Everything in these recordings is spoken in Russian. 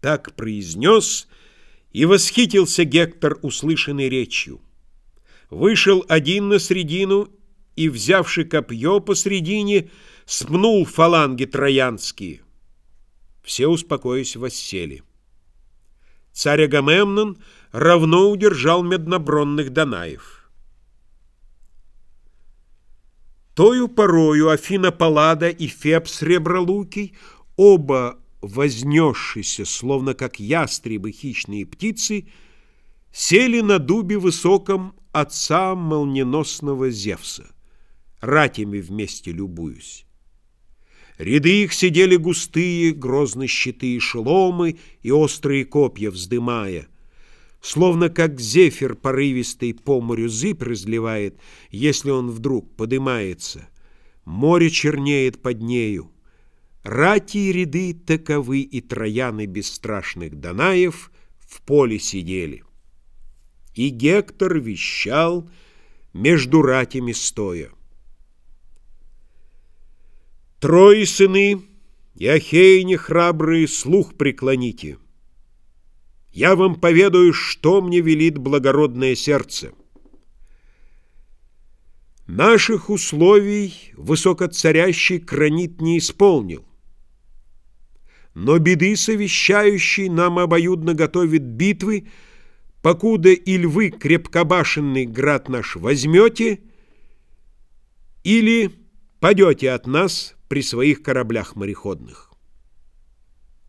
Так произнес, и восхитился Гектор услышанной речью. Вышел один на средину и, взявши копье посредине, смнул фаланги троянские. Все, успокоясь, воссели. Царь Агамемнон равно удержал меднобронных Данаев. Тою порою Афина Паллада и Феб Сребролукий, оба вознесшиеся, словно как ястребы хищные птицы, сели на дубе высоком отца молниеносного Зевса, ратями вместе любуюсь. Ряды их сидели густые, грозно щиты и шеломы, и острые копья вздымая, словно как зефир порывистый по морю зыбь разливает, если он вдруг подымается. Море чернеет под нею. Рати и ряды таковы и трояны бесстрашных Данаев в поле сидели. И Гектор вещал между ратями стоя. Трое сыны, и ахейни храбрые, слух преклоните. Я вам поведаю, что мне велит благородное сердце. Наших условий высокоцарящий кранит не исполнил. Но беды совещающий нам обоюдно готовит битвы, покуда или вы крепкобашенный град наш возьмете, или падете от нас при своих кораблях мореходных.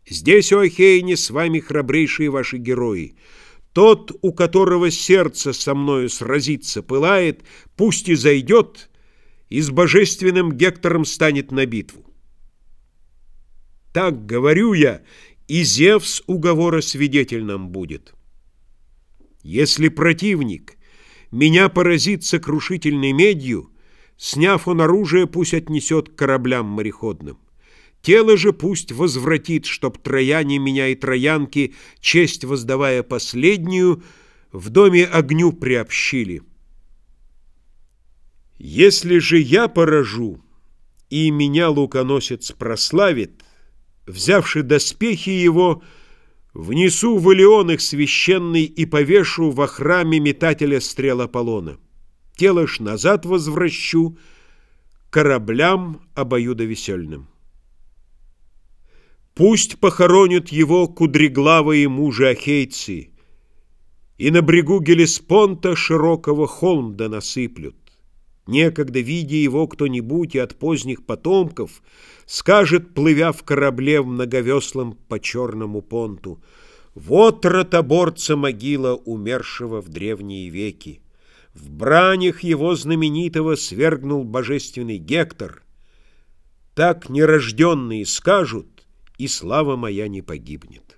Здесь, о Ахейне, с вами храбрейшие ваши герои. Тот, у которого сердце со мною сразиться пылает, пусть и зайдет, и с божественным Гектором станет на битву. Так говорю я, и Зевс уговора свидетель нам будет. Если противник меня поразит сокрушительной медью, Сняв он оружие, пусть отнесет к кораблям мореходным. Тело же пусть возвратит, чтоб трояне меня и троянки, честь воздавая последнюю, в доме огню приобщили. Если же я поражу, и меня луконосец прославит, взявши доспехи его, внесу в Илеон их священный и повешу во храме метателя стрел Аполлона тело ж назад возвращу кораблям обоюдовесельным. Пусть похоронят его кудреглавые мужи-ахейцы, И на брегу Гелеспонта широкого холм да насыплют. Некогда, видя его кто-нибудь и от поздних потомков, Скажет, плывя в корабле многовеслом по черному понту, Вот ротоборца могила умершего в древние веки. В бранях его знаменитого свергнул божественный Гектор. Так нерожденные скажут, и слава моя не погибнет.